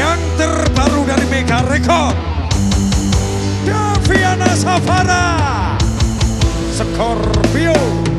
yang terbaru dari Mega Record. Daviana Safara Scorpio.